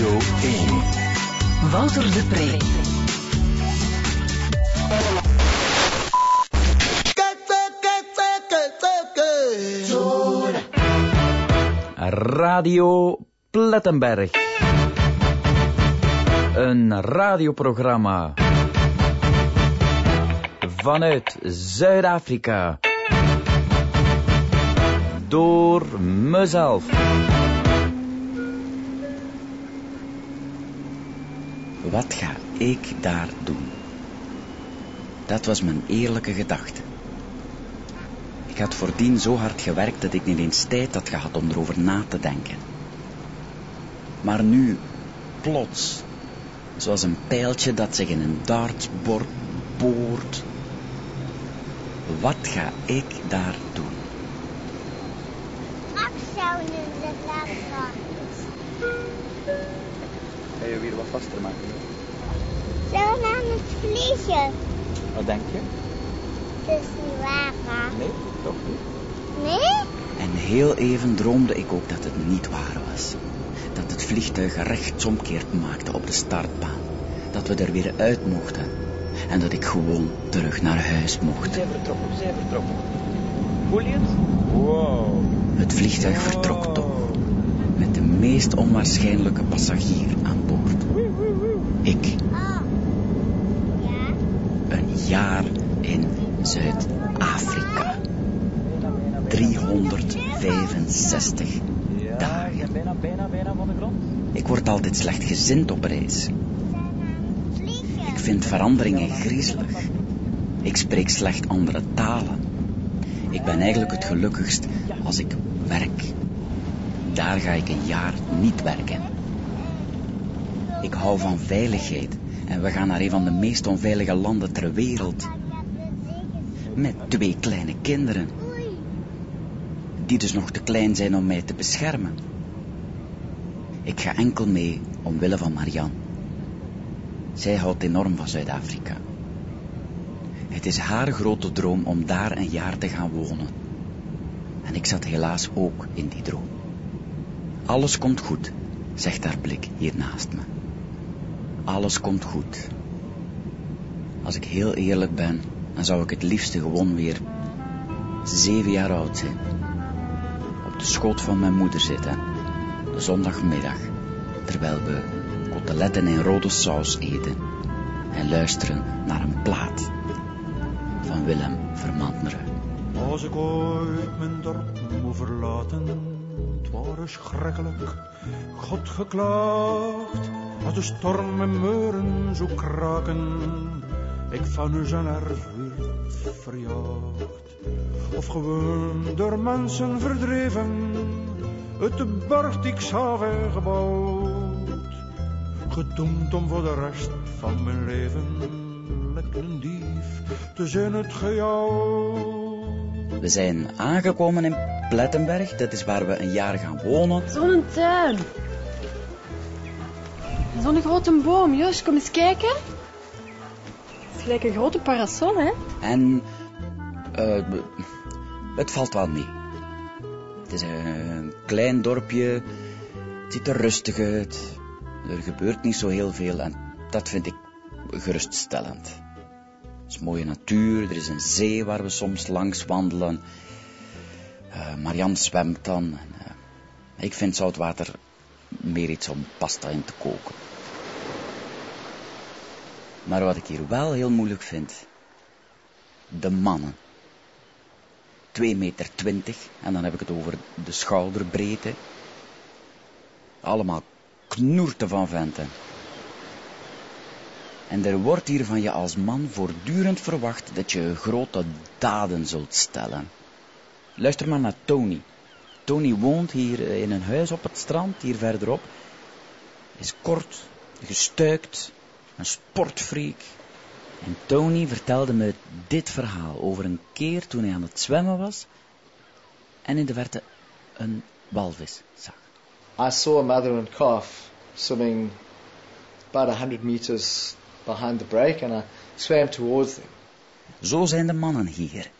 Radio 1. Wouter de Pre. Radio Plettenberg. Een radioprogramma vanuit Zuid-Afrika. Door mezelf. Wat ga ik daar doen? Dat was mijn eerlijke gedachte. Ik had voordien zo hard gewerkt dat ik niet eens tijd had gehad om erover na te denken. Maar nu, plots, zoals een pijltje dat zich in een dartbord boort. Wat ga ik daar doen? Afzouden de laatste. Ga je weer wat vaster maken? We aan het vliegen? Wat denk je? Het is niet waar, hè? Nee, toch niet. Nee? En heel even droomde ik ook dat het niet waar was. Dat het vliegtuig rechtsomkeert maakte op de startbaan. Dat we er weer uit mochten. En dat ik gewoon terug naar huis mocht. Zij vertrokken, zij vertrokken. Voel je het? Wow. Het vliegtuig vertrok toch. Met de meest onwaarschijnlijke passagier aan. Ik, Oh. Ja? een jaar in Zuid-Afrika. 365 Ja, dagen. Ik word altijd slechtgezind op reis. Ik vind veranderingen griezelig. Ik spreek slecht andere talen. Ik ben eigenlijk het gelukkigst als ik werk. Daar ga ik een jaar niet werken. Ik hou van veiligheid en we gaan naar een van de meest onveilige landen ter wereld. Met twee kleine kinderen, die dus nog te klein zijn om mij te beschermen. Ik ga enkel mee omwille van Marianne. Zij houdt enorm van Zuid-Afrika. Het is haar grote droom om daar een jaar te gaan wonen. En ik zat helaas ook in die droom. Alles komt goed, zegt haar blik hier naast me. Alles komt goed. Als ik heel eerlijk ben, dan zou ik het liefste gewoon weer zeven jaar oud zijn. Op de schoot van mijn moeder zitten, de zondagmiddag, terwijl we koteletten in rode saus eten en luisteren naar een plaat van Willem Vermanderen. Als ik ooit mijn dorp moet verlaten, het ware schrikkelijk, God geklaagd. Als de storm en meuren zo kraken, ik van u zijn erf werd verjaagd. Of gewoon door mensen verdreven, uit de borg die ik zelf heb gebouwd. Gedoemd om voor de rest van mijn leven, lekker een dief, te zijn het gejouwd. We zijn aangekomen in Plettenberg, dat is waar we een jaar gaan wonen. Zo'n tuin. Zo'n grote boom. Jos, kom eens kijken. Het is gelijk een grote parasol, hè? En eh, het valt wel mee. Het is een klein dorpje, het ziet er rustig uit. Er gebeurt niet zo heel veel en dat vind ik geruststellend. Het is mooie natuur, er is een zee waar we soms langs wandelen. Eh Marianne zwemt dan. En, eh, ik vind zoutwater meer iets om pasta in te koken. Maar wat ik hier wel heel moeilijk vind, de mannen. 2 meter twintig, en dan heb ik het over de schouderbreedte. Allemaal knoerten van venten. En er wordt hier van je als man voortdurend verwacht dat je grote daden zult stellen. Luister maar naar Tony. Tony woont hier eh, in een huis op het strand, hier verderop. Is kort, gestuikt, een sportfreak. En Tony vertelde me dit verhaal over een keer toen hij aan het zwemmen was en in de verte een walvis zag. I saw a mother and calf swimming about 100 meters behind the break and I swam towards them. Zo zijn de mannen hier.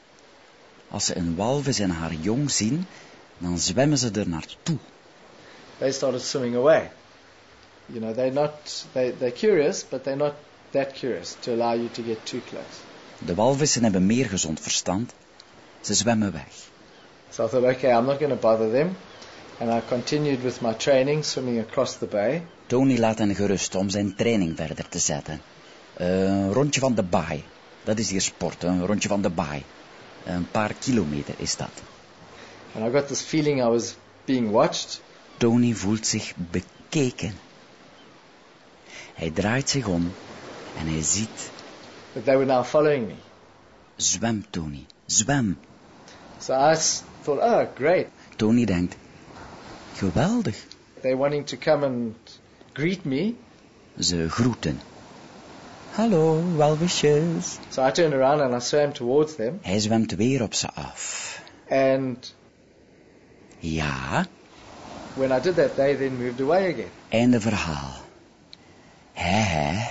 Als ze een walvis en haar jong zien, dan zwemmen ze er naartoe. They started swimming away. You know, they're not, they, they're curious, but they're not that curious to allow you to get too close. De walvissen hebben meer gezond verstand. Ze zwemmen weg. So I thought, okay, I'm not going to bother them. And I continued with my training, swimming across the bay. Tony laat hen gerust om zijn training verder te zetten. Een rondje van de baai. Dat is hier sport, een rondje van de baai. Een paar kilometer is dat. And I got this feeling I was being watched. Tony voelt zich bekeken. Hij draait zich om en hij ziet... that they were now following me. Zwem, Tony, zwem. So I thought, oh, great. Tony denkt... Geweldig. They're wanting to come and greet me. Ze groeten. Hallo, walvisjes. So I turned around and I swam towards them. Hij zwemt weer op ze af. And Ja, when I did that, they then moved away again. einde verhaal. Hè, hè.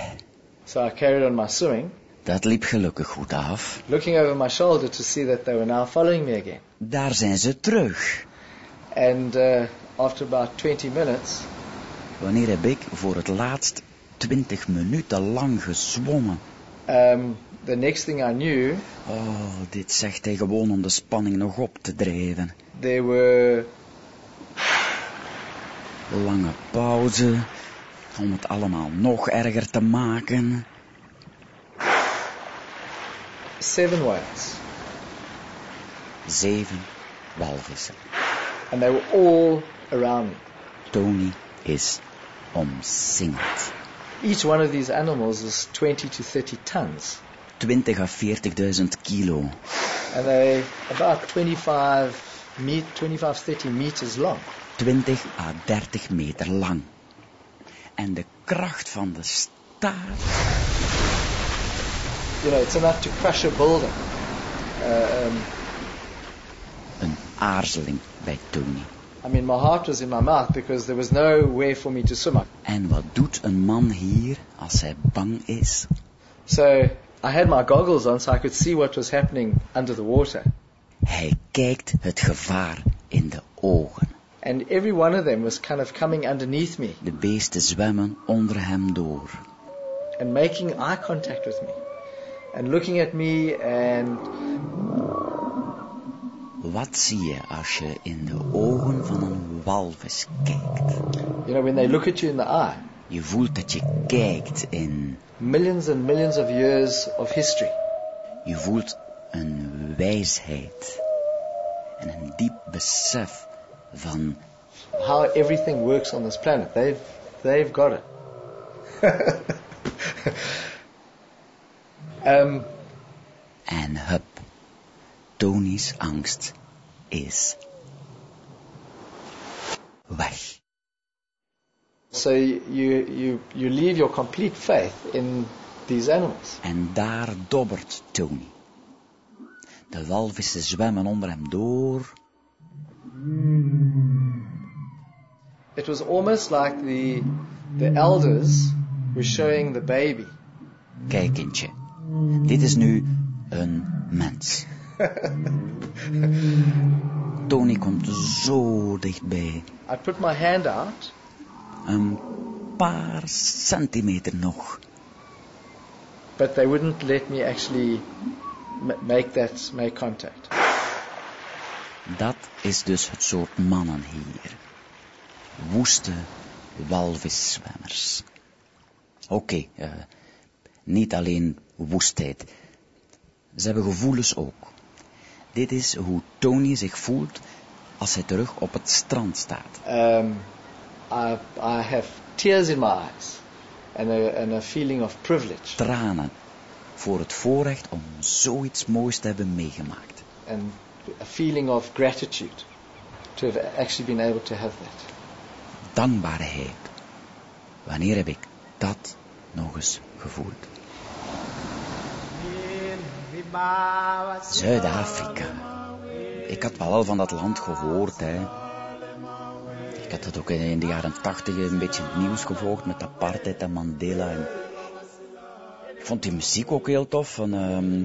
So I carried on my swimming, Dat liep gelukkig goed af. looking over my shoulder to see that they were now following me again. Daar zijn ze terug. And uh, after about 20 minutes, Wanneer heb ik voor het laatst twintig minuten lang gezwommen? um, the next thing I knew, Oh, dit zegt hij gewoon om de spanning nog op te drijven. there were Lange pauze, om het allemaal nog erger te maken. seven whales. Zeven walvissen. And they were all around me. Tony is omsingeld. Each one of these animals is 20 to 30 tons. 20 à 40.000 kilo. And they about 25, me- 25 30 meters long. 20 à 30 meter lang. En de kracht van de staart. You know, it's enough to crush a building. Uh, um, Een aarzeling bij Tony. I mean, my heart was in my mouth because there was nowhere for me to swim. En wat doet een man hier als hij bang is? So I had my goggles on so I could see what was happening under the water. Hij kijkt het gevaar in de ogen. And every one of them was kind of coming underneath me De beesten zwemmen onder hem door. and making eye contact with me and looking at me and Wat zie je als je in de ogen van een walvis kijkt? you know when they look at you in the eye Je voelt dat je kijkt in... millions and millions of years of history Je voelt een wijsheid. En een diep besef van... how everything works on this planet they've they've got it um, En hup. Tony's angst is... weg. so you, you you leave your complete faith in these animals En daar dobbert Tony. De walvissen zwemmen onder hem door. Hmm. it was almost like the the elders were showing the baby Kijk, kindje. Dit is nu een mens. Tony komt zo dichtbij. I put my hand out Een paar centimeter nog. but they wouldn't let me actually make that make contact. Dat is dus het soort mannen hier. Woeste walviszwemmers. Oké, eh, niet alleen woestheid. Ze hebben gevoelens ook. Dit is hoe Tony zich voelt als hij terug op het strand staat. Um, I, I have tears in my eyes and a, and a feeling of privilege Tranen voor het voorrecht om zoiets moois te hebben meegemaakt. and a feeling of gratitude to have actually been able to have that. Dankbaarheid. Wanneer heb ik dat nog eens gevoeld? Zuid-Afrika. Ik had wel al van dat land gehoord, hè. Ik had het ook in de jaren tachtig een beetje het nieuws gevolgd met apartheid en Mandela. Ik vond die muziek ook heel tof van ehm,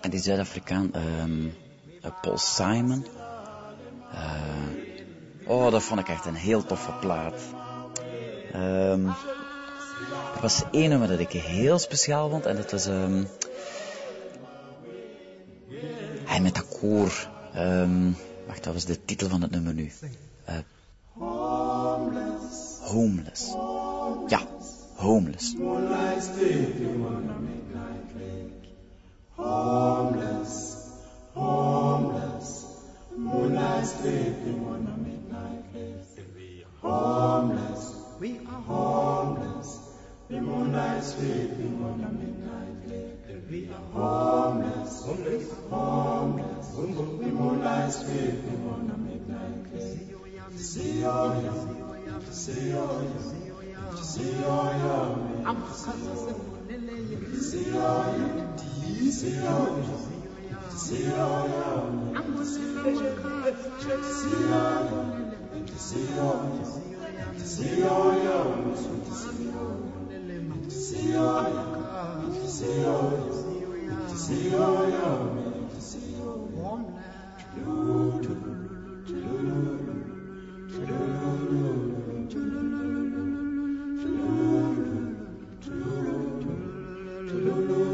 en die Zuid-Afrikaan, ehm, eh, Paul Simon. Eh, oh, dat vond ik echt een heel toffe plaat. Ehm, er was één nummer dat ik heel speciaal vond en dat was... ehm hij met dat koor. Ehm, wacht, wat was de titel van het nummer nu? Eh, homeless. Ja, homeless. sleeping on a midnight cliff. We are homeless. We are homeless. The moonlight sleeping on a midnight cliff. We are homeless. Homeless. Homeless. The moonlight sleeping on a midnight cliff. See your yum. See your yum. See your yum. I'm a cousin. See your yum. See your yum. Lulu.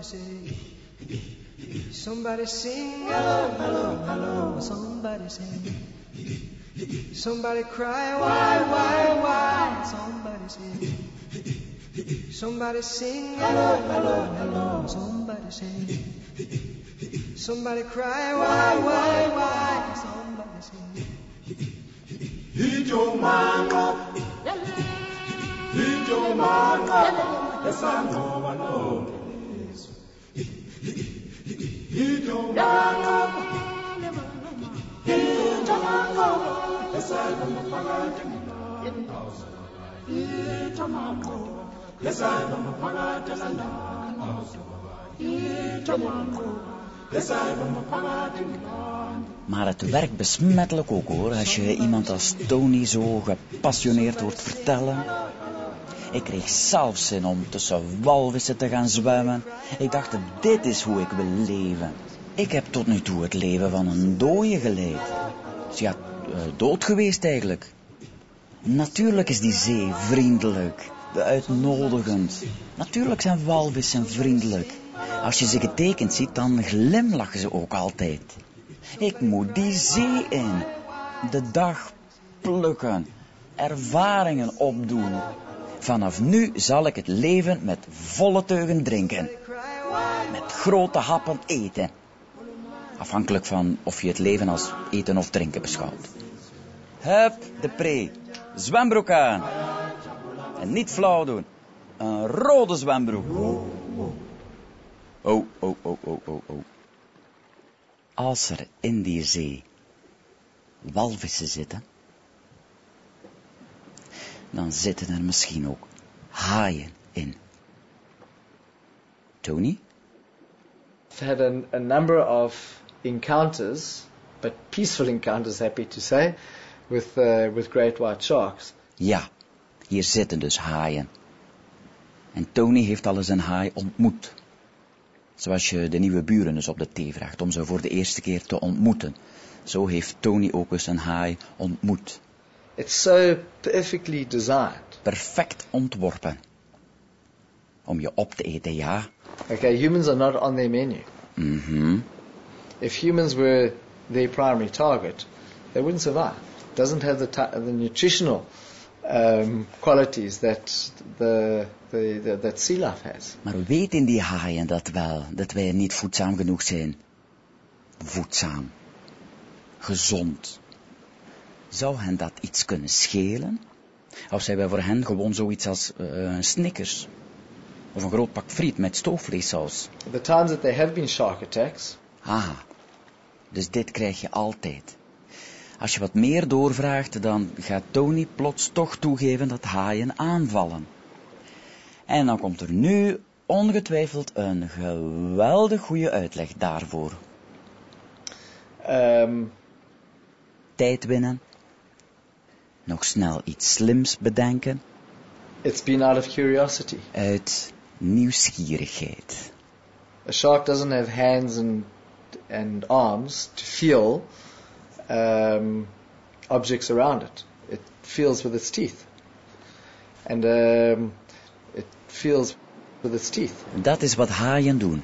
Somebody say, somebody sing, hello, hello, hello. Somebody sing, somebody cry, why, why, why? Somebody say, somebody sing, hello, hello, hello. Somebody sing, somebody cry, why, why, why? Somebody Maar het werkt besmettelijk ook hoor, als je iemand als Tony zo gepassioneerd hoort vertellen. Ik kreeg zelfs zin om tussen walvissen te gaan zwemmen. Ik dacht, dit is hoe ik wil leven. Ik heb tot nu toe het leven van een dooie geleid. Ja, eh, dood geweest eigenlijk. Natuurlijk is die zee vriendelijk, uitnodigend. Natuurlijk zijn walvissen vriendelijk. Als je ze getekend ziet, dan glimlachen ze ook altijd. Ik moet die zee in. De dag plukken. Ervaringen opdoen. Vanaf nu zal ik het leven met volle teugen drinken. Met grote happen eten. Afhankelijk van of je het leven als eten of drinken beschouwt. Hup, de pre. Zwembroek aan. En niet flauw doen. Een rode zwembroek. Oh, oh, oh, oh, oh, oh. Als er in die zee walvissen zitten, dan zitten er misschien ook haaien in. Tony? I've had a, a number of encounters, but peaceful encounters, happy to say, with uh, with great white sharks. Ja, hier zitten dus haaien. En Tony heeft al eens een haai ontmoet. Zoals je de nieuwe buren dus op de thee vraagt om ze voor de eerste keer te ontmoeten. Zo heeft Tony ook eens een haai ontmoet. It's so perfectly designed. Perfect ontworpen. Om je op te eten, ja. Okay, humans are not on their menu. Mhm. If humans were their primary target, they wouldn't survive. It doesn't have the, the nutritional um, qualities that the, the, the that sea life has. Maar weten die haaien dat wel, dat wij niet voedzaam genoeg zijn? Voedzaam. Gezond. Zou hen dat iets kunnen schelen? Of zijn wij voor hen gewoon zoiets als een Snickers? Of een groot pak friet met stoofvleessaus? The times that there have been shark attacks, Aha. Dus dit krijg je altijd. Als je wat meer doorvraagt, dan gaat Tony plots toch toegeven dat haaien aanvallen. En dan komt er nu ongetwijfeld een geweldig goede uitleg daarvoor. Um, Tijd winnen. Nog snel iets slims bedenken. it's been out of curiosity. Uit nieuwsgierigheid. A shark doesn't have hands and and arms to feel um, objects around it. It feels with its teeth, and um, it feels with its teeth. Dat is wat haaien doen.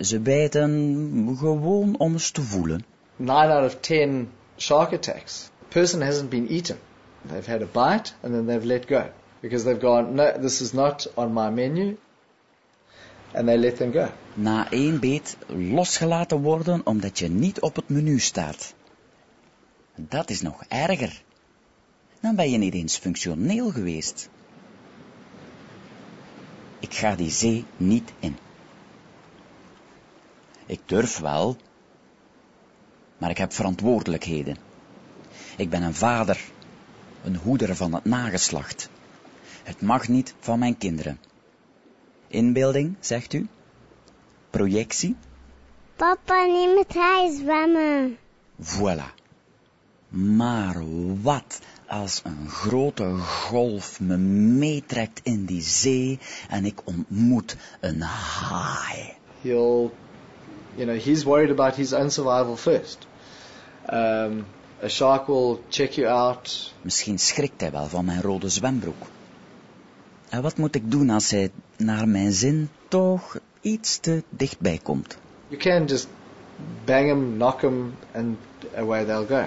Ze bijten gewoon om eens te voelen. Nine out of ten shark attacks, person hasn't been eaten. They've had a bite and then they've let go because they've gone, no, this is not on my menu, and they let them go. Na één beet losgelaten worden omdat je niet op het menu staat. Dat is nog erger. Dan ben je niet eens functioneel geweest. Ik ga die zee niet in. Ik durf wel, maar ik heb verantwoordelijkheden. Ik ben een vader, een hoeder van het nageslacht. Het mag niet van mijn kinderen. Inbeelding, zegt u? Projectie? Papa, niet met hij zwemmen. Voilà. Maar wat als een grote golf me meetrekt in die zee en ik ontmoet een haai? He'll, you know, he's worried about his own survival first. Um, a shark will check you out. Misschien schrikt hij wel van mijn rode zwembroek. En wat moet ik doen als hij naar mijn zin toch iets te dichtbij komt? You can just bang him, knock him, and away they'll go.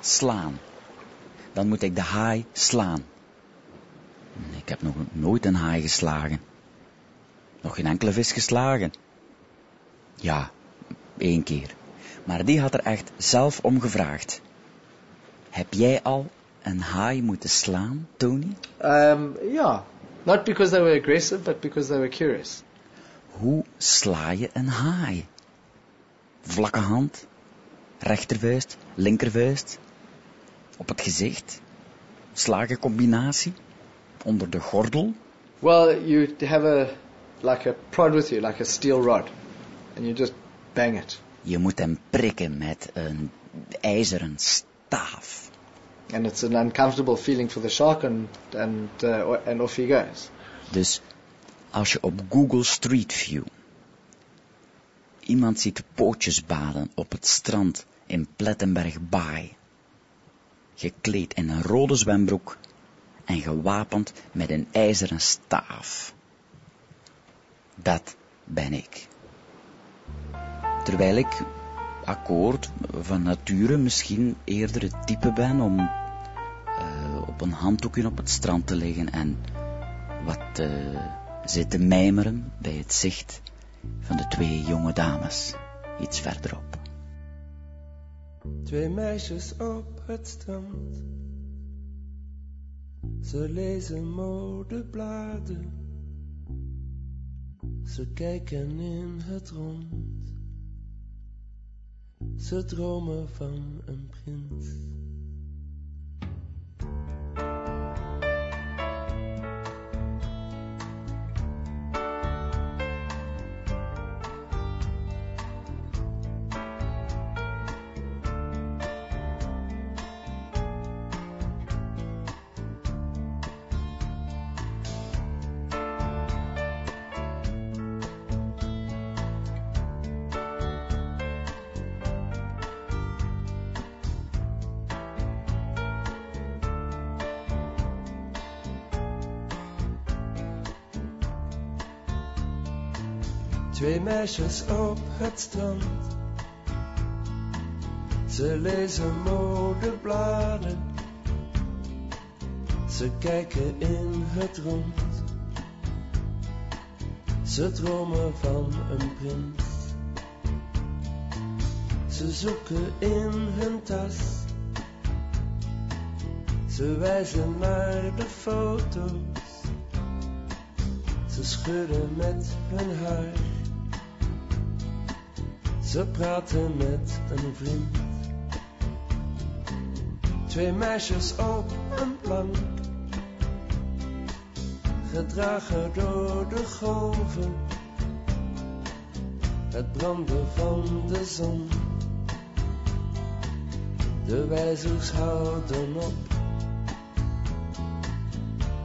Slaan. Dan moet ik de haai slaan. Ik heb nog nooit een haai geslagen. Nog geen enkele vis geslagen. Ja, één keer. Maar die had er echt zelf om gevraagd. Heb jij al een haai moeten slaan, Tony? Um, yeah, not because they were aggressive, but because they were curious. Hoe sla je een haai? Vlakke hand, rechtervuist, linkervuist, op het gezicht, slagencombinatie, onder de gordel. Well, you have a like a prod with you, like a steel rod, and you just bang it, Je moet hem prikken met een ijzeren staaf. and it's an uncomfortable feeling for the shark, and and uh, and off he goes. Dus als je op Google Street View iemand ziet pootjes baden op het strand in Plettenberg Baai, gekleed in een rode zwembroek en gewapend met een ijzeren staaf. Dat ben ik. Terwijl ik, akkoord, van nature misschien eerder het type ben om eh, op een handdoekje op het strand te liggen en wat eh, zitten mijmeren bij het zicht van de twee jonge dames iets verderop. Twee meisjes op het strand. Ze lezen modebladen. Ze kijken in het rond. Ze dromen van een prins. Twee meisjes op het strand. Ze lezen modebladen. Ze kijken in het rond. Ze dromen van een prins. Ze zoeken in hun tas. Ze wijzen naar de foto's. Ze schudden met hun haar. Ze praten met een vriend. Twee meisjes op een plank. Gedragen door de golven. Het branden van de zon. De wijzers houden op.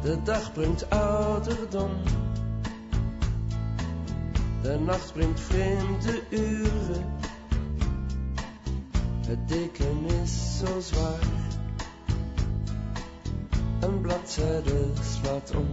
De dag brengt ouderdom. De nacht brengt vreemde uren. Het deken is zo zwaar. Een bladzijde slaat om.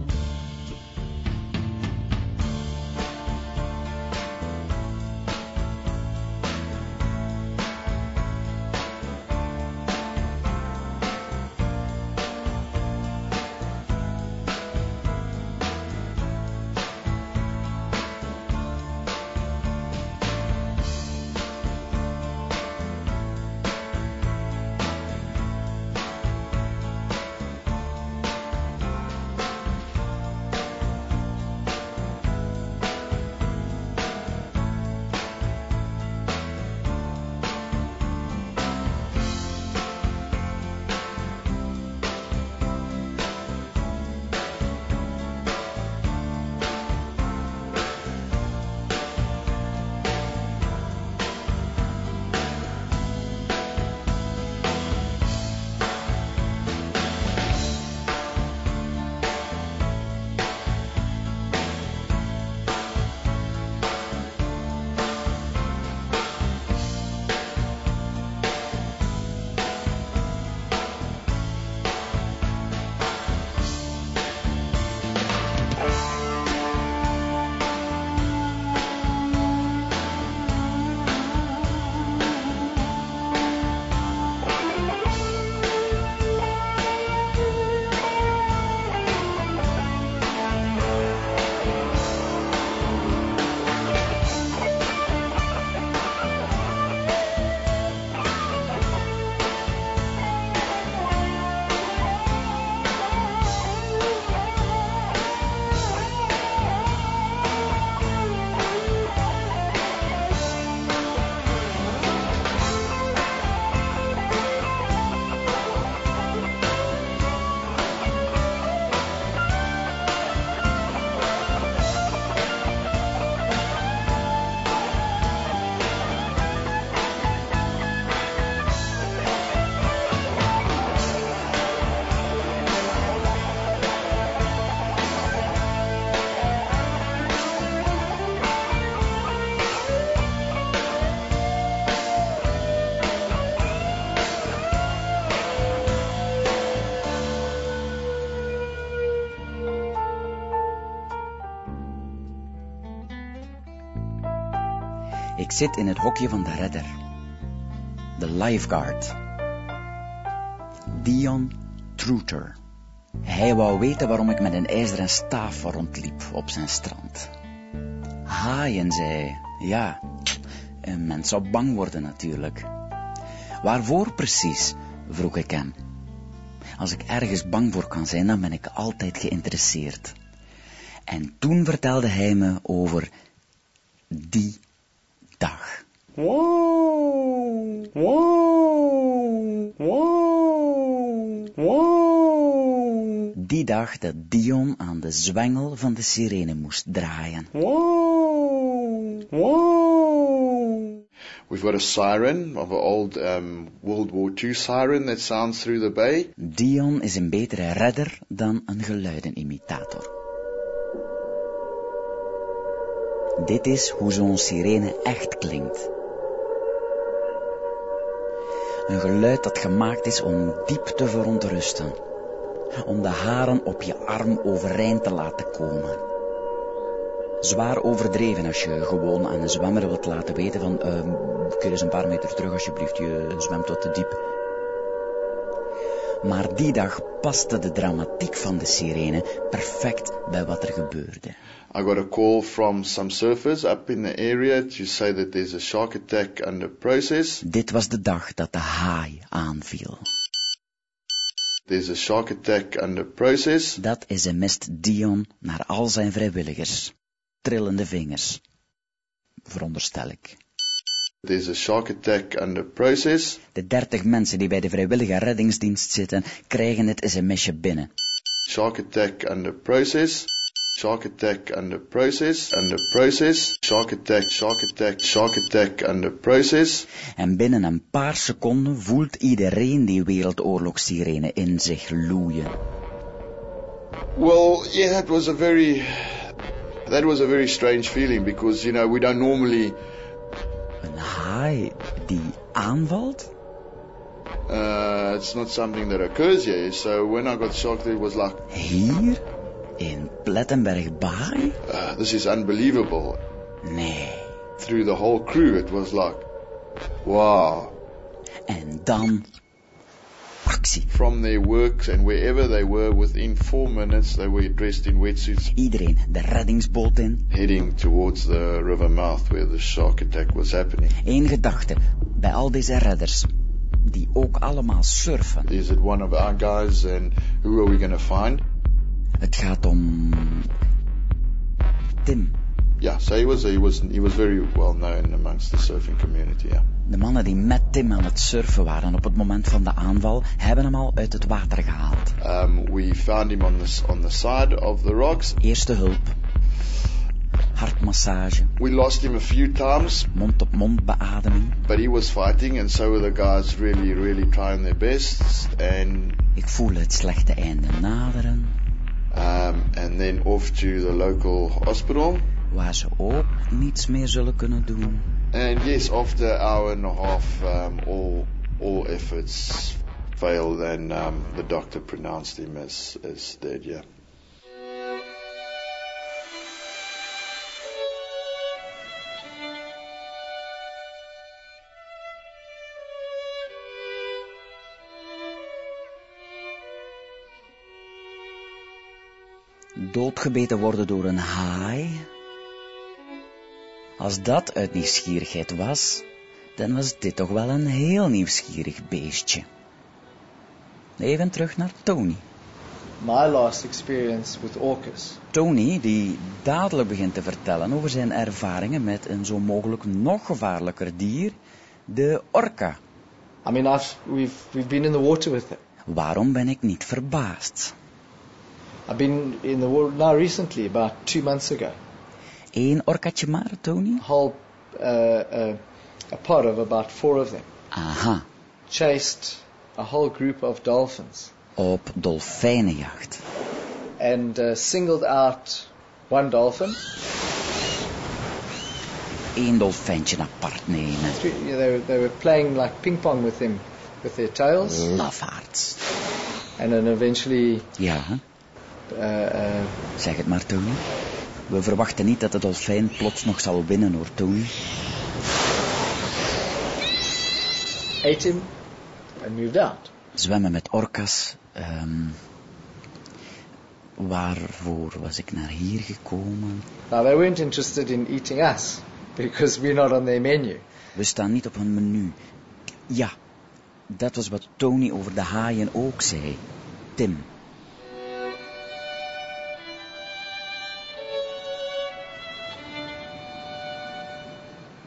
Zit in het hokje van de redder. De lifeguard. Dion Truter. Hij wou weten waarom ik met een ijzeren staaf rondliep op zijn strand. Haaien, zei. Ja, een mens zou bang worden natuurlijk. Waarvoor precies? vroeg ik hem. Als ik ergens bang voor kan zijn, dan ben ik altijd geïnteresseerd. En toen vertelde hij me over die dag. Die dag dat Dion aan de zwengel van de sirene moest draaien. We've got a siren of an old um, World War II siren that sounds through the bay. Dion is een betere redder dan een geluidenimitator. Dit is hoe zo'n sirene echt klinkt. Een geluid dat gemaakt is om diep te verontrusten. Om de haren op je arm overeind te laten komen. Zwaar overdreven als je gewoon aan een zwemmer wilt laten weten van... Uh, kun je eens een paar meter terug alsjeblieft, je zwemt wat te diep. Maar die dag paste de dramatiek van de sirene perfect bij wat er gebeurde. I got a call from some surfers up in the area to say that there's a shark attack under process. Dit was de dag dat de haai aanviel. There's a shark attack under process. Dat is een mist Dion naar al zijn vrijwilligers. Trillende vingers. Veronderstel ik. There's a shark attack under process. De dertig mensen die bij de vrijwillige reddingsdienst zitten, krijgen het sms'je binnen. Shark attack under process. Shark attack under process. Under process. Shark attack, shark attack, shark attack under process. En binnen een paar seconden voelt iedereen die wereldoorlogssirene in zich loeien. Well, yeah, that was a very that was a very strange feeling because you know we don't normally Een haai die aanvalt? uh, it's not something that occurs here. So when I got shocked, it was like Hier? In Plettenberg Baai? uh, this is unbelievable. Nee. Through the whole crew, it was like wow. En dan actie. From their works and wherever they were, within four minutes, they were dressed in wetsuits, Iedereen de reddingsboot in. heading towards the river mouth where the shark attack was happening. Eén gedachte bij al deze redders, die ook allemaal surfen. Is it one of our guys, and who are we going to find? Het gaat om Tim. Yeah, so he was he was he was very well known amongst the surfing community. Yeah. De mannen die met Tim aan het surfen waren op het moment van de aanval, hebben hem al uit het water gehaald. Um, we found him on the on the side of the rocks. Eerste hulp, hartmassage, We lost him a few times, mond-op-mond beademing. but he was fighting, and so were the guys really really trying their best. And Ik voel het slechte einde naderen, um, and then off to the local hospital. waar ze ook niets meer zullen kunnen doen. And yes, after an hour and a half, um, all all efforts failed, and um, the doctor pronounced him as as dead. Yeah. Doodgebeten worden door een haai? Als dat uit nieuwsgierigheid was, dan was dit toch wel een heel nieuwsgierig beestje. Even terug naar Tony. My last experience with orcas Tony, die dadelijk begint te vertellen over zijn ervaringen met een zo mogelijk nog gevaarlijker dier, de orka. I mean, I've, we've, we've been in the water with them. Waarom ben ik niet verbaasd? I've been in the world now recently, about two months ago. Eén orkatje maar, Tony? Whole, uh, uh, a pod of about four of them Aha, chased a whole group of dolphins op dolfijnenjacht. and uh, singled out one dolphin. Eén dolfijntje apart nemen. Three, they, were, they were playing like ping pong with him, with their tails, Lafaards. and then eventually, Ja, zeg het maar, Tony. We verwachten niet dat de dolfijn plots nog zal winnen, hoor, Tony. ate him and moved out. Zwemmen met orka's. ehm, waarvoor was ik naar hier gekomen? Now they weren't interested in eating us because we're not on their menu. We staan niet op een menu. Ja, dat was wat Tony over de haaien ook zei. Tim.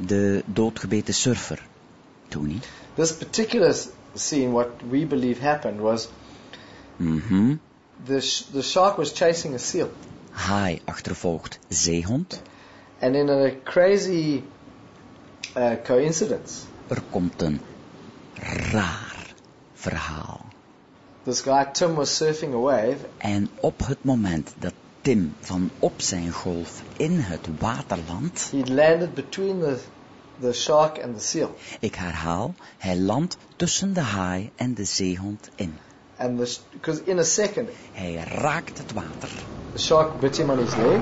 De doodgebeten surfer. Tony. This particular scene, what we believe happened was Mhm. the sh- the shark was chasing a seal, Haai achtervolgt zeehond. and in a crazy uh, coincidence, Er komt een raar verhaal. this guy Tim was surfing a wave, En op het moment dat Tim van op zijn golf in het water landt, he landed between the the shark and the seal, ik herhaal, hij landt tussen de haai en de zeehond in. and the because in a second Hij raakt het water, the shark bit him on his leg,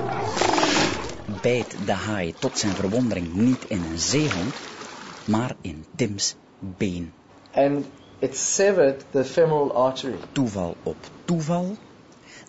bijt de haai tot zijn verwondering niet in een zeehond, maar in Tims been. and it severed the femoral artery. Toeval op toeval.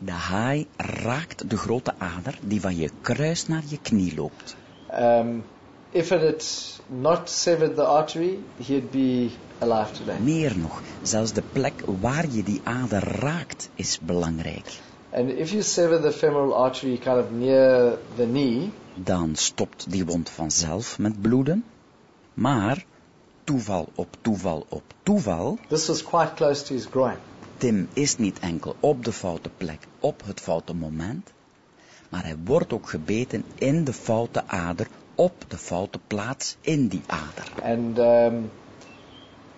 De haai raakt de grote ader die van je kruis naar je knie loopt. Um, if it had not severed the artery, he'd be alive today. Meer nog, zelfs de plek waar je die ader raakt is belangrijk. And if you sever the femoral artery kind of near the knee, Dan stopt die wond vanzelf met bloeden. Maar toeval op toeval op toeval. This was quite close to his groin. Tim is niet enkel op de foute plek, op het foute moment, maar hij wordt ook gebeten in de foute ader, op de foute plaats in die ader. And um,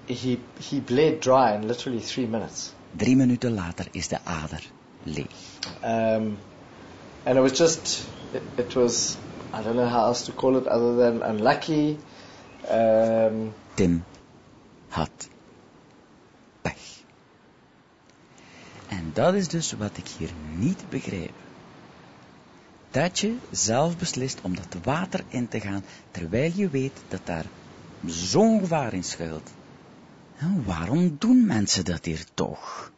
he, he bled dry in literally three minutes. Drie minuten later is de ader leeg. Um, and it was just, it, it was, I don't know how else to call it other than unlucky. Um, Tim had pech. En dat is dus wat ik hier niet begrijp. Dat je zelf beslist om dat water in te gaan, terwijl je weet dat daar zo'n gevaar in schuilt. En waarom doen mensen dat hier toch?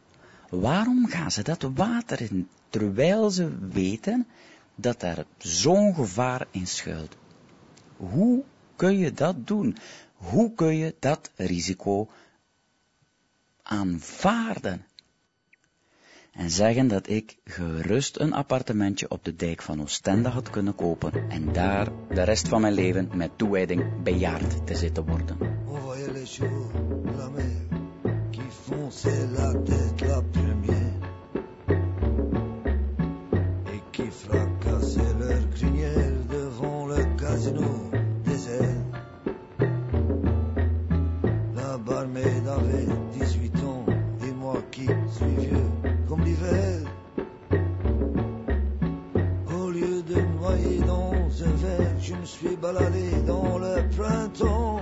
Waarom gaan ze dat water in, terwijl ze weten dat daar zo'n gevaar in schuilt? Hoe kun je dat doen? Hoe kun je dat risico aanvaarden? En zeggen dat ik gerust een appartementje op de dijk van Oostende had kunnen kopen en daar de rest van mijn leven met toewijding bejaard te zitten worden. Me suis baladé dans le printemps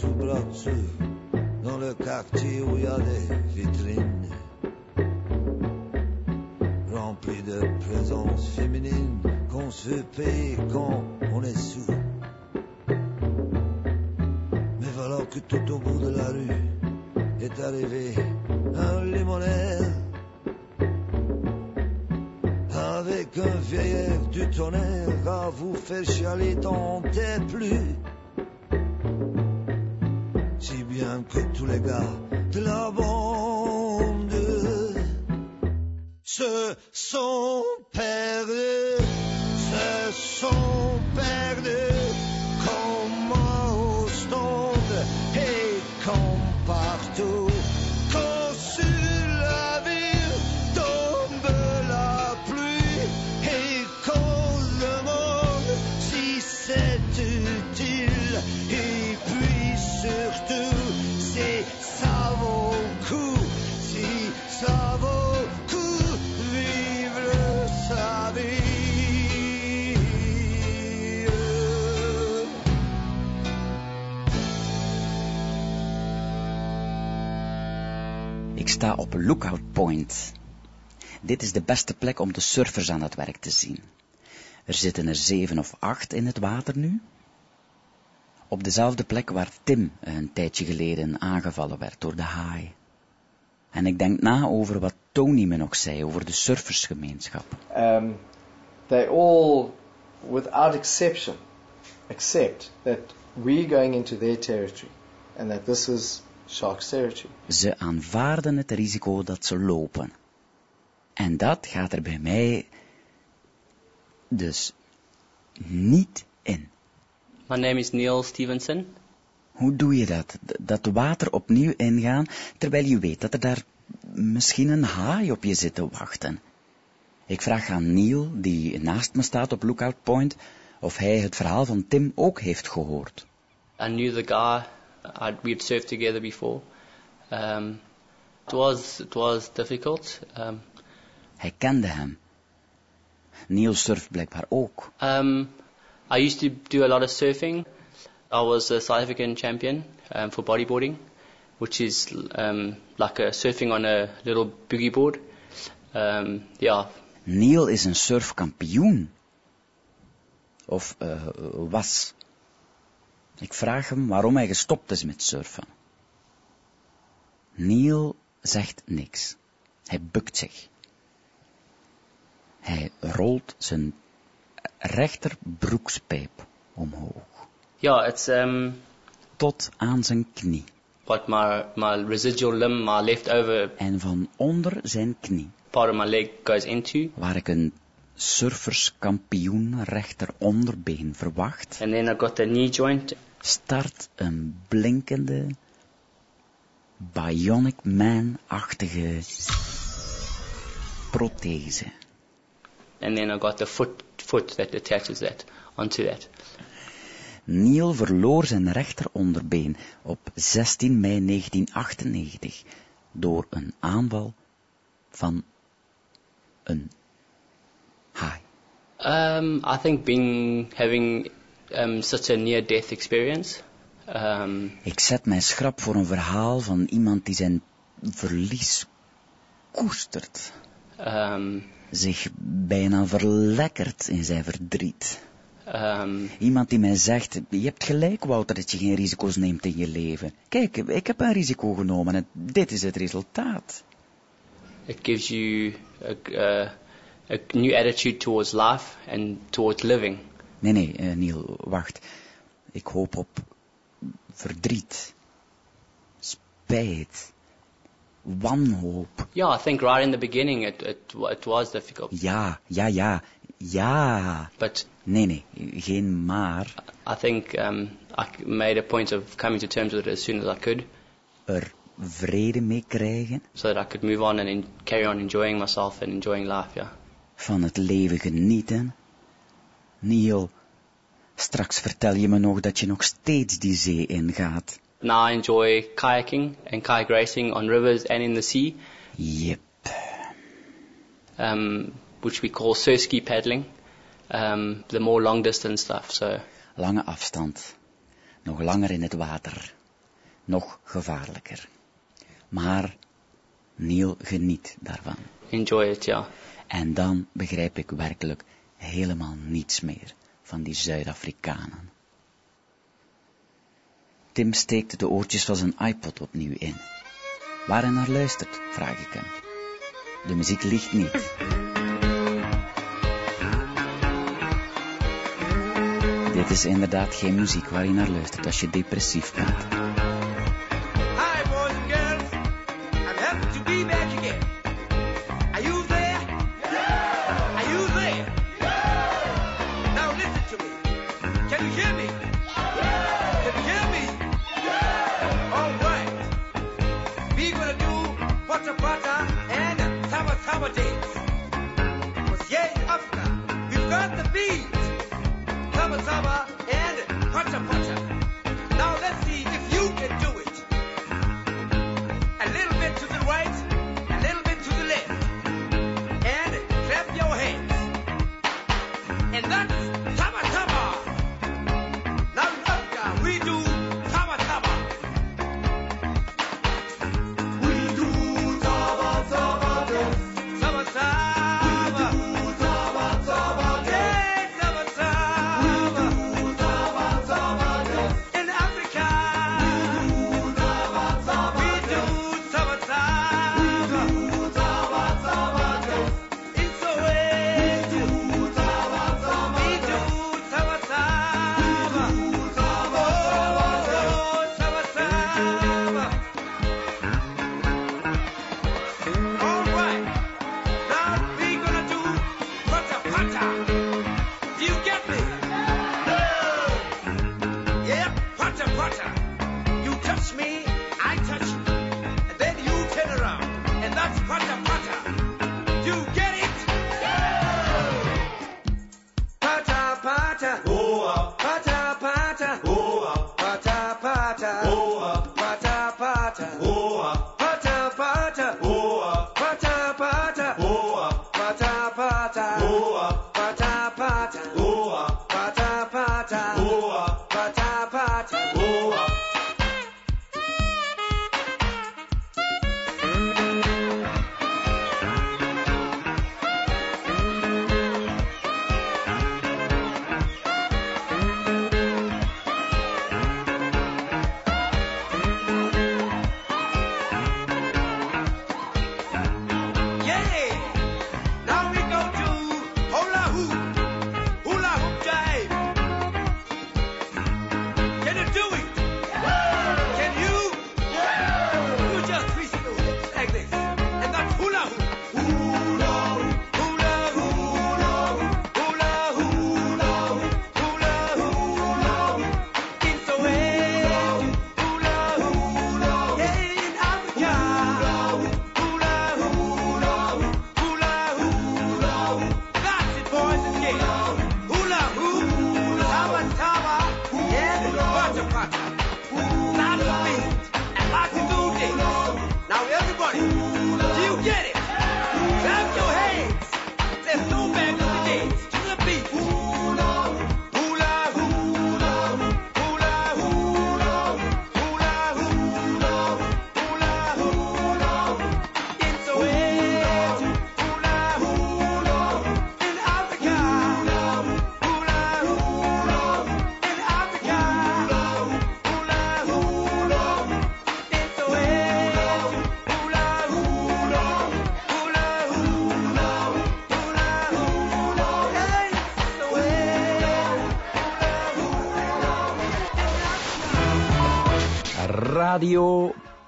sous dans le quartier où il y a des vitrines remplies de présence féminine qu'on se fait payer quand on est sous. Mais voilà que tout au bout de la rue est arrivé un limonade avec un vieillard du tonnerre à vous faire chialer tant et plus. Tous les gars de la bande. Se sont sta op Lookout Point. Dit is de beste plek om de surfers aan het werk te zien. Er zitten er zeven of acht in het water nu. Op dezelfde plek waar Tim een tijdje geleden aangevallen werd door de haai. En ik denk na over wat Tony me nog zei over de surfersgemeenschap. Um, they all, without exception, accept that we're going into their territory and that this is. Ze aanvaarden het risico dat ze lopen. En dat gaat er bij mij dus niet in. My name is Neil Stevenson. Hoe doe je dat? Dat water opnieuw ingaan, terwijl je weet dat er daar misschien een haai op je zit te wachten. Ik vraag aan Neil, die naast me staat op Lookout Point, of hij het verhaal van Tim ook heeft gehoord. I knew the guy. I'd, we'd surfed together before. Um, it was it was difficult. Um, Hij kende hem. Neil surft blijkbaar ook. um, I used to do a lot of surfing. I was a South African champion um, for bodyboarding, which is um, like a surfing on a little boogie board. Um, yeah, Neil is een surfkampioen. Of eh, was. Ik vraag hem waarom hij gestopt is met surfen. Neil zegt niks. Hij bukt zich. Hij rolt zijn rechterbroekspijp omhoog. yeah, it's um, Tot aan zijn knie. what my my residual limb, my leftover En van onder zijn knie, part of my leg goes into, waar ik een surferskampioen rechteronderbeen verwacht, and then I got the knee joint start een blinkende, Bionic Man-achtige prothese. and then I got the foot foot that attaches that onto that. Neil verloor zijn rechteronderbeen op 16 mei 1998 door een aanval van een haai. Um, I think being having um, such a near-death experience. Um, Ik zet mij schrap voor een verhaal van iemand die zijn verlies koestert, um, zich bijna verlekkert in zijn verdriet. um, Iemand die mij zegt, je hebt gelijk Wouter dat je geen risico's neemt in je leven. Kijk, ik heb een risico genomen en dit is het resultaat. it gives you a, uh, a new attitude towards life and towards living. Nee, nee, eh, Neil, wacht. Ik hoop op verdriet, spijt, wanhoop. Yeah, I think right in the beginning it it, it was difficult, Ja, ja, ja, ja. but Nee, nee, geen maar. I think um, I made a point of coming to terms with it as soon as I could, Er vrede mee krijgen, so that I could move on and carry on enjoying myself and enjoying life. Yeah. van het leven genieten. Neil, straks vertel je me nog dat je nog steeds die zee ingaat. Now I enjoy kayaking and kayak racing on rivers and in the sea, Yep. um, which we call surski paddling, um, the more long distance stuff. So Lange afstand. Nog langer in het water. Nog gevaarlijker. Maar Neil geniet daarvan. enjoy it, yeah. En dan begrijp ik werkelijk helemaal niets meer van die Zuid-Afrikanen. Tim steekt de oortjes van zijn iPod opnieuw in. Waar hij naar luistert, vraag ik hem. De muziek ligt niet. Dit is inderdaad geen muziek waar je naar luistert als je depressief bent. And pata pata. Now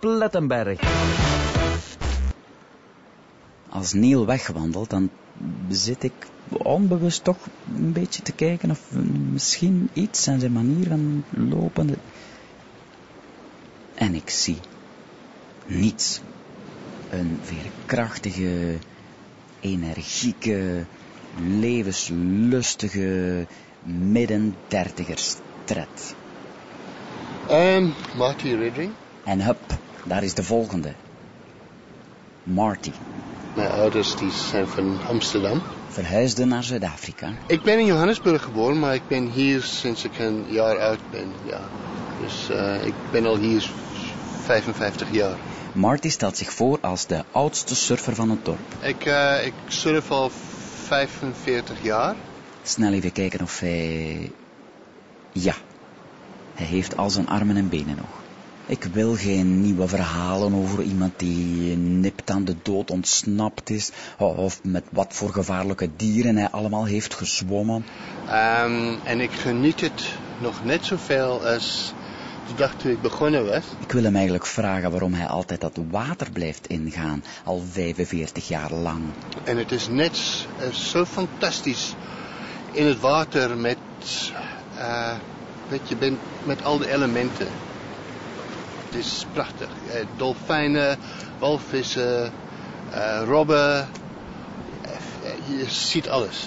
Plettenberg. Als Neil wegwandelt, dan zit ik onbewust toch een beetje te kijken of misschien iets aan zijn manier van lopen. En ik zie niets. Een veerkrachtige, energieke, levenslustige midden dertiger stret. Um, Marty Redding. En hup, daar is de volgende. Marty. Mijn ouders die zijn van Amsterdam. Verhuisde naar Zuid-Afrika. Ik ben in Johannesburg geboren, maar ik ben hier sinds ik een jaar oud ben. Ja. Dus uh, ik ben al hier 55 jaar. Marty stelt zich voor als de oudste surfer van het dorp. Ik, uh, ik surf al 45 jaar. Snel even kijken of hij... Ja, hij heeft al zijn armen en benen nog. Ik wil geen nieuwe verhalen over iemand die nipt aan de dood ontsnapt is, of met wat voor gevaarlijke dieren hij allemaal heeft gezwommen. Um, en ik geniet het nog net zoveel als de dag toen ik begonnen was. Ik wil hem eigenlijk vragen waarom hij altijd dat water blijft ingaan, al 45 jaar lang. En het is net uh, zo fantastisch in het water met, uh, weet je, bent met al de elementen. Het is prachtig. Uh, dolfijnen, walvissen, uh, robben. je ziet alles.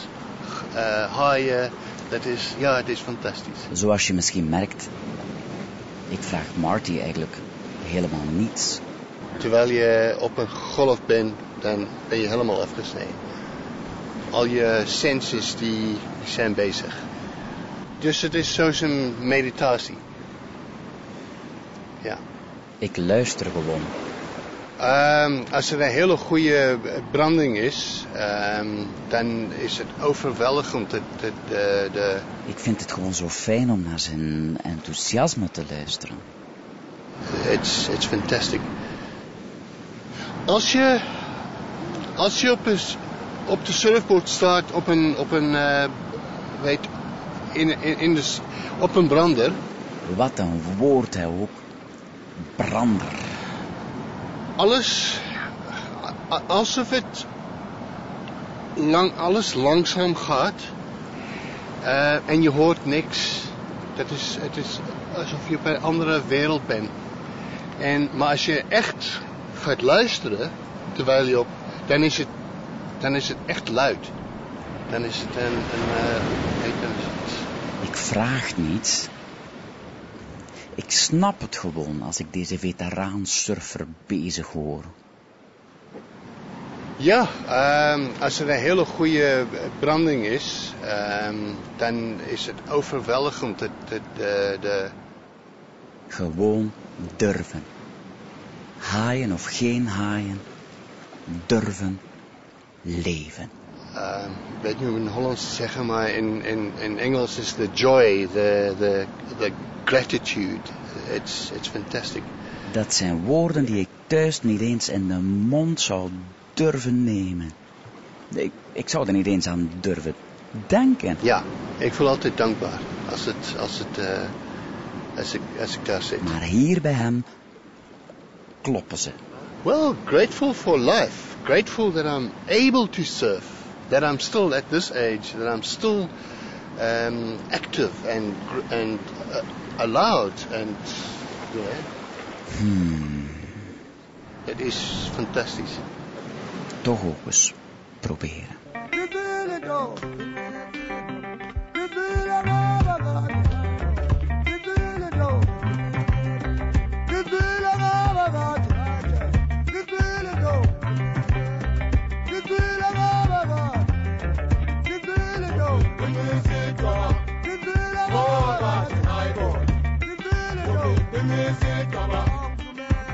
haaien. Dat is, ja, het is fantastisch. Zoals je misschien merkt, ik vraag Marty eigenlijk helemaal niets. Terwijl je op een golf bent, dan ben je helemaal afgesneden. Al je senses die zijn bezig. Dus het is een meditatie. Ja. Ik luister gewoon. Um, als er een hele goede branding is, um, dan is het overweldigend. De, de, de, de... Ik vind het gewoon zo fijn om naar zijn enthousiasme te luisteren. It's, it's fantastic. Als je, als je op, een, op de surfboard staat op een, op een, uh, weet, in, in, in de, op een brander. Wat een woord hij ook. Brander. Alles, alsof het lang, alles langzaam gaat. Uh, en je hoort niks. Dat is, het is alsof je bij een andere wereld bent. En, maar als je echt gaat luisteren, terwijl je op, dan is het, dan is het echt luid. Dan is het een, een, uh, een Ik vraag niets. Ik snap het gewoon als ik deze veteraan-surfer bezig hoor. Ja, um, als er een hele goede branding is, um, dan is het overweldigend. De, de, de, de... Gewoon durven. Haaien of geen haaien. Durven leven. Uh, ik weet niet hoe in Hollands zeggen, maar in, in, in Engels is the joy, the, the, the gratitude. It's, it's fantastic. Dat zijn woorden die ik thuis niet eens in de mond zou durven nemen. Ik, ik zou er niet eens aan durven denken. Ja, ik voel altijd dankbaar als, het, als, het, uh, als, ik, als ik daar zit. Maar hier bij hem kloppen ze. Well, grateful for life. Grateful that I'm able to surf. That I'm still at this age. That I'm still um, active and, and uh, allowed. And, yeah. Hmm. Het is fantastisch. Toch ook eens proberen.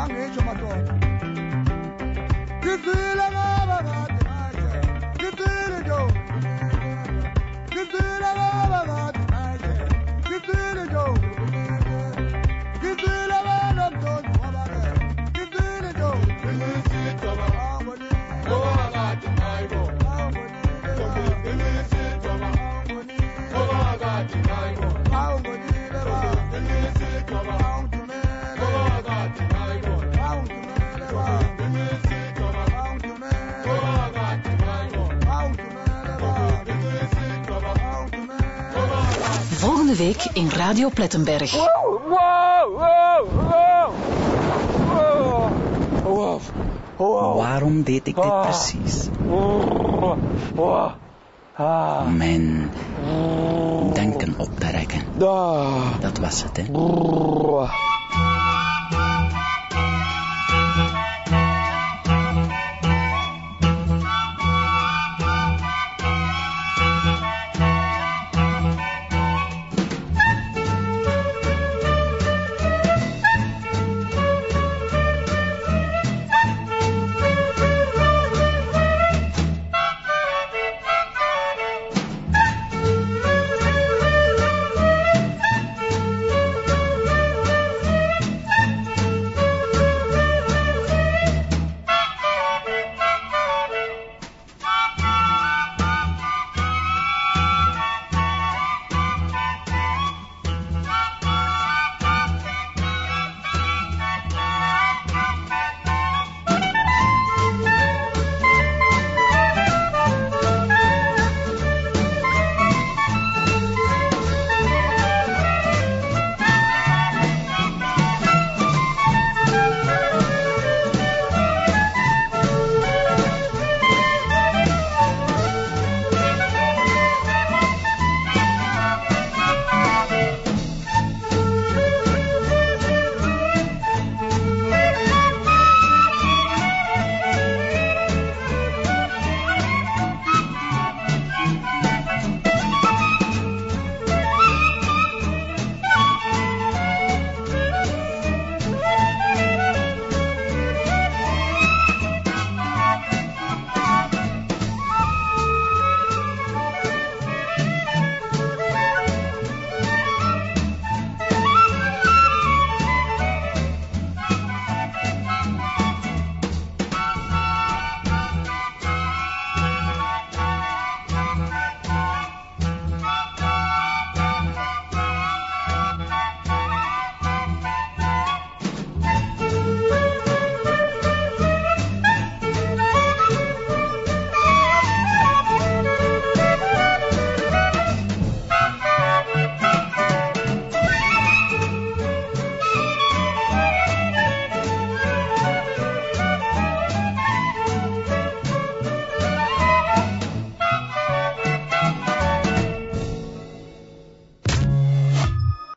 mami chumato. Kifile ngaba ngaba ngaba ngaba ngaba week in Radio Plettenberg. Waarom deed ik dit precies? Mijn denken op te rekken. Dat was het, hè?